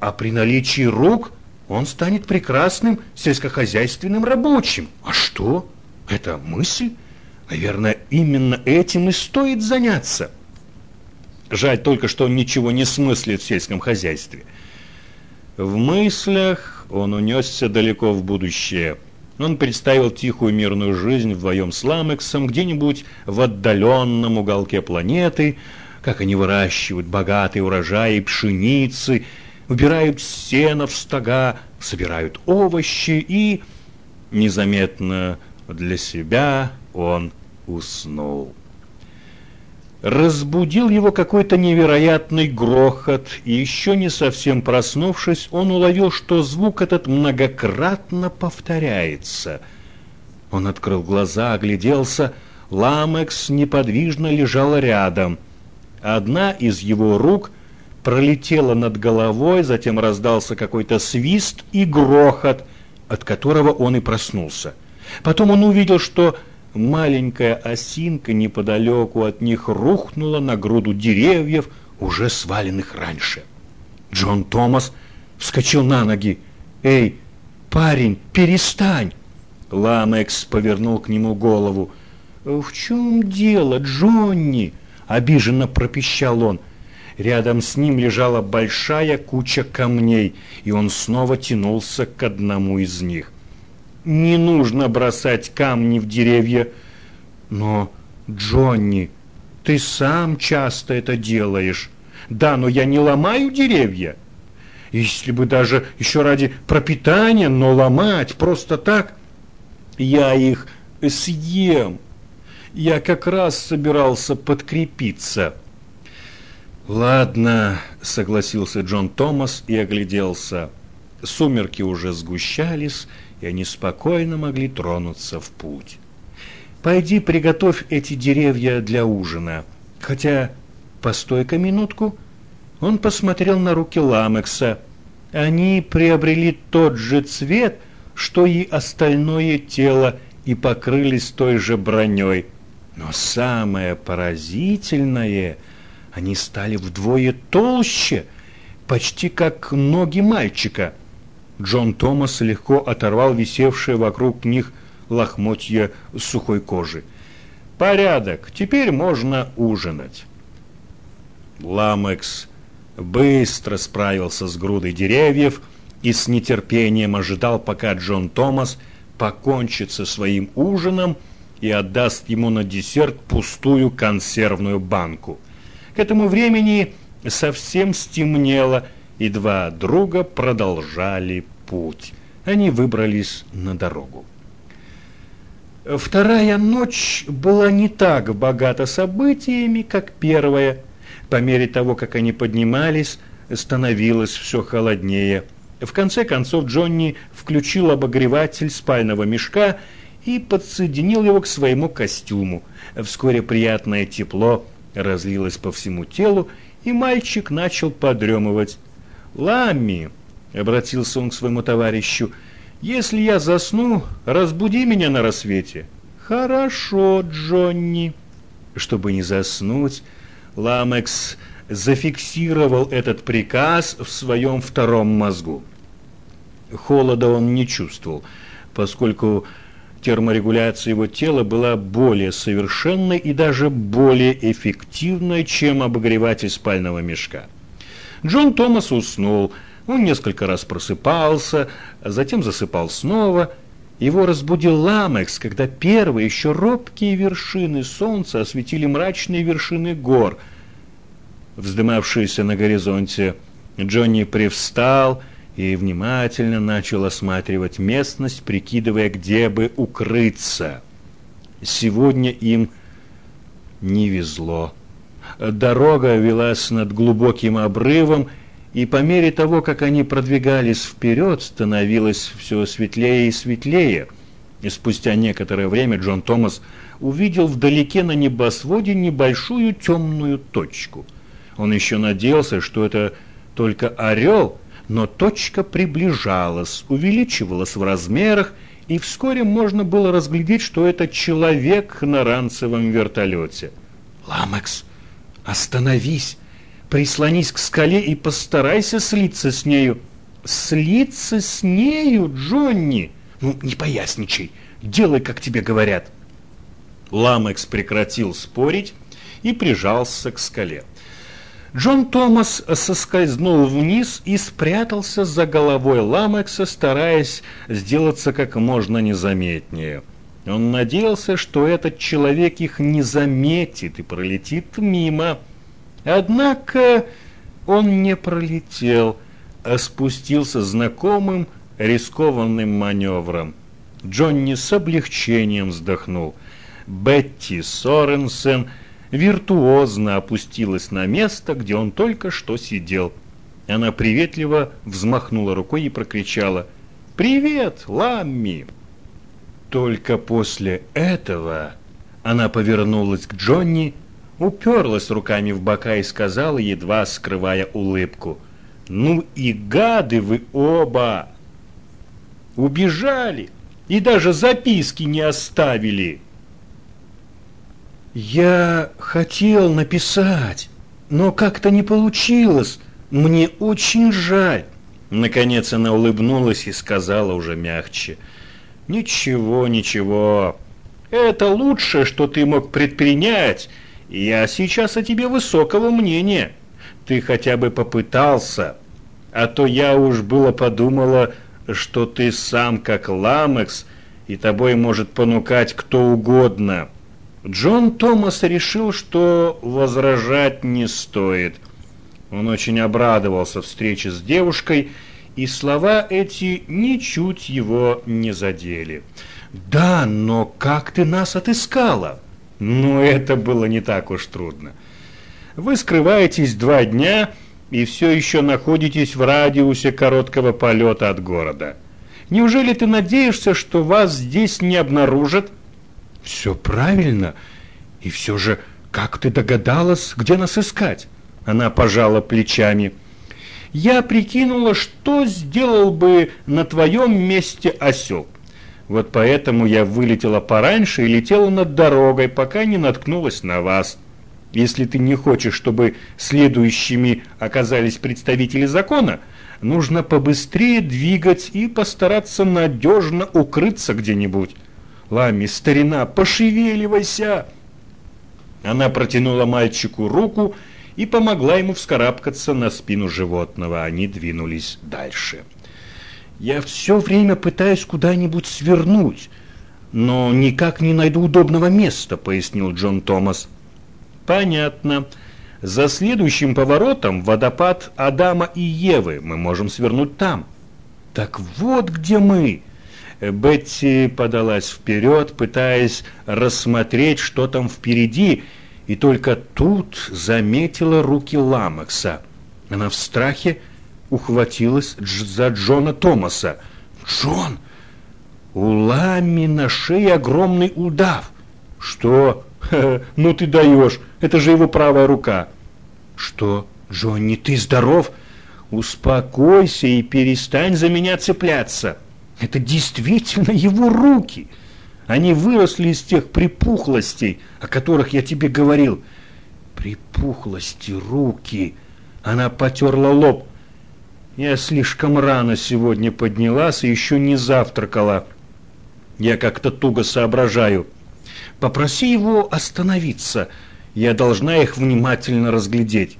а при наличии рук он станет прекрасным сельскохозяйственным рабочим. А что? Это мысль? Наверное, именно этим и стоит заняться. Жаль только, что он ничего не смыслит в сельском хозяйстве. В мыслях он унесся далеко в будущее. Он представил тихую мирную жизнь вдвоем с Ламексом где-нибудь в отдаленном уголке планеты, как они выращивают богатые урожаи пшеницы, убирают сено в стога, собирают овощи и незаметно для себя он уснул. Разбудил его какой-то невероятный грохот, и еще не совсем проснувшись, он уловил, что звук этот многократно повторяется. Он открыл глаза, огляделся, Ламекс неподвижно лежал рядом. Одна из его рук пролетела над головой, затем раздался какой-то свист и грохот, от которого он и проснулся. Потом он увидел, что маленькая осинка неподалеку от них рухнула на груду деревьев, уже сваленных раньше. Джон Томас вскочил на ноги. «Эй, парень, перестань!» Ламекс повернул к нему голову. «В чем дело, Джонни?» – обиженно пропищал он. Рядом с ним лежала большая куча камней, и он снова тянулся к одному из них. Не нужно бросать камни в деревья. Но, Джонни, ты сам часто это делаешь. Да, но я не ломаю деревья. Если бы даже еще ради пропитания, но ломать просто так, я их съем. Я как раз собирался подкрепиться. Ладно, согласился Джон Томас и огляделся. Сумерки уже сгущались, и они спокойно могли тронуться в путь. «Пойди приготовь эти деревья для ужина. Хотя, постой-ка минутку». Он посмотрел на руки Ламекса. Они приобрели тот же цвет, что и остальное тело, и покрылись той же броней. Но самое поразительное, они стали вдвое толще, почти как ноги мальчика – Джон Томас легко оторвал висевшие вокруг них лохмотья сухой кожи. «Порядок, теперь можно ужинать». Ламекс быстро справился с грудой деревьев и с нетерпением ожидал, пока Джон Томас покончит со своим ужином и отдаст ему на десерт пустую консервную банку. К этому времени совсем стемнело, и два друга продолжали путь. Они выбрались на дорогу. Вторая ночь была не так богата событиями, как первая. По мере того, как они поднимались, становилось все холоднее. В конце концов Джонни включил обогреватель спального мешка и подсоединил его к своему костюму. Вскоре приятное тепло разлилось по всему телу, и мальчик начал подремывать. «Ламми!» — обратился он к своему товарищу. «Если я засну, разбуди меня на рассвете». «Хорошо, Джонни». Чтобы не заснуть, Ламекс зафиксировал этот приказ в своем втором мозгу. Холода он не чувствовал, поскольку терморегуляция его тела была более совершенной и даже более эффективной, чем обогреватель спального мешка. Джон Томас уснул. Он несколько раз просыпался, затем засыпал снова. Его разбудил Ламекс, когда первые еще робкие вершины солнца осветили мрачные вершины гор, вздымавшиеся на горизонте. Джонни привстал и внимательно начал осматривать местность, прикидывая, где бы укрыться. Сегодня им не везло. Дорога велась над глубоким обрывом, и по мере того, как они продвигались вперед, становилось все светлее и светлее. И спустя некоторое время Джон Томас увидел вдалеке на небосводе небольшую темную точку. Он еще надеялся, что это только орел, но точка приближалась, увеличивалась в размерах, и вскоре можно было разглядеть, что это человек на ранцевом вертолете. «Ламекс!» «Остановись! прислонись к скале и постарайся слиться с нею. Слиться с нею, Джонни? Ну, не поясничай, делай, как тебе говорят. Ламекс прекратил спорить и прижался к скале. Джон Томас соскользнул вниз и спрятался за головой Ламекса, стараясь сделаться как можно незаметнее. Он надеялся, что этот человек их не заметит и пролетит мимо. Однако он не пролетел, а спустился знакомым рискованным маневром. Джонни с облегчением вздохнул. Бетти Соренсен виртуозно опустилась на место, где он только что сидел. Она приветливо взмахнула рукой и прокричала «Привет, Ламми!» Только после этого она повернулась к Джонни, уперлась руками в бока и сказала, едва скрывая улыбку, «Ну и гады вы оба! Убежали и даже записки не оставили!» «Я хотел написать, но как-то не получилось. Мне очень жаль». Наконец она улыбнулась и сказала уже мягче – Ничего, ничего. Это лучшее, что ты мог предпринять. Я сейчас о тебе высокого мнения. Ты хотя бы попытался. А то я уж было подумала, что ты сам как Ламекс, и тобой может понукать кто угодно. Джон Томас решил, что возражать не стоит. Он очень обрадовался встрече с девушкой и слова эти ничуть его не задели. «Да, но как ты нас отыскала?» «Ну, это было не так уж трудно. Вы скрываетесь два дня и все еще находитесь в радиусе короткого полета от города. Неужели ты надеешься, что вас здесь не обнаружат?» «Все правильно. И все же, как ты догадалась, где нас искать?» Она пожала плечами – я прикинула, что сделал бы на твоем месте осел. Вот поэтому я вылетела пораньше и летела над дорогой, пока не наткнулась на вас. Если ты не хочешь, чтобы следующими оказались представители закона, нужно побыстрее двигать и постараться надежно укрыться где-нибудь. Лами, старина, пошевеливайся!» Она протянула мальчику руку и помогла ему вскарабкаться на спину животного. Они двинулись дальше. «Я все время пытаюсь куда-нибудь свернуть, но никак не найду удобного места», — пояснил Джон Томас. «Понятно. За следующим поворотом водопад Адама и Евы. Мы можем свернуть там». «Так вот где мы!» Бетти подалась вперед, пытаясь рассмотреть, что там впереди, и только тут заметила руки Ламекса. Она в страхе ухватилась за Джона Томаса. «Джон, у Лами на шее огромный удав!» «Что? ну ты даешь, это же его правая рука!» «Что, Джонни, ты здоров?» «Успокойся и перестань за меня цепляться!» «Это действительно его руки!» Они выросли из тех припухлостей, о которых я тебе говорил. Припухлости, руки. Она потерла лоб. Я слишком рано сегодня поднялась и еще не завтракала. Я как-то туго соображаю. Попроси его остановиться. Я должна их внимательно разглядеть.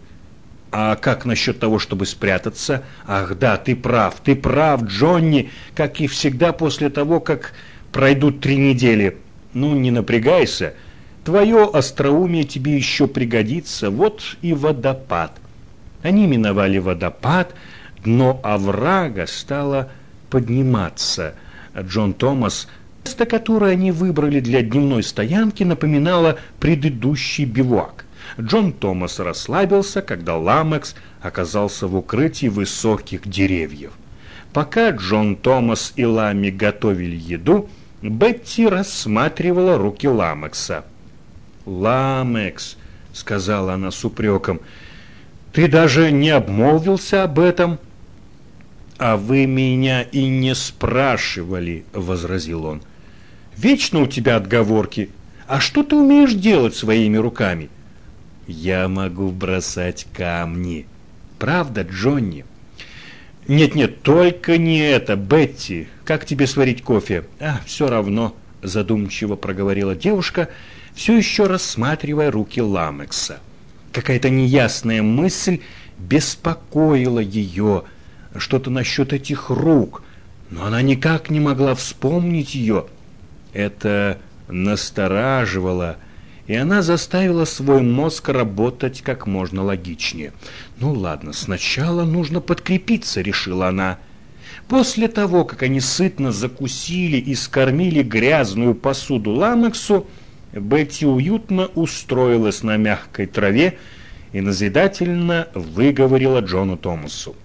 А как насчет того, чтобы спрятаться? Ах, да, ты прав, ты прав, Джонни, как и всегда после того, как Пройдут три недели. Ну, не напрягайся. Твое остроумие тебе еще пригодится. Вот и водопад. Они миновали водопад, дно оврага стало подниматься. Джон Томас, место, которое они выбрали для дневной стоянки, напоминало предыдущий бивуак. Джон Томас расслабился, когда Ламекс оказался в укрытии высоких деревьев. Пока Джон Томас и Лами готовили еду, Бетти рассматривала руки Ламекса. «Ламекс», — сказала она с упреком, — «ты даже не обмолвился об этом?» «А вы меня и не спрашивали», — возразил он. «Вечно у тебя отговорки. А что ты умеешь делать своими руками?» Я могу бросать камни. Правда, Джонни? Нет-нет, только не это, Бетти. Как тебе сварить кофе? А, все равно, задумчиво проговорила девушка, все еще рассматривая руки Ламекса. Какая-то неясная мысль беспокоила ее, что-то насчет этих рук, но она никак не могла вспомнить ее. Это настораживало, и она заставила свой мозг работать как можно логичнее. «Ну ладно, сначала нужно подкрепиться», — решила она. После того, как они сытно закусили и скормили грязную посуду Ламексу, Бетти уютно устроилась на мягкой траве и назидательно выговорила Джону Томасу.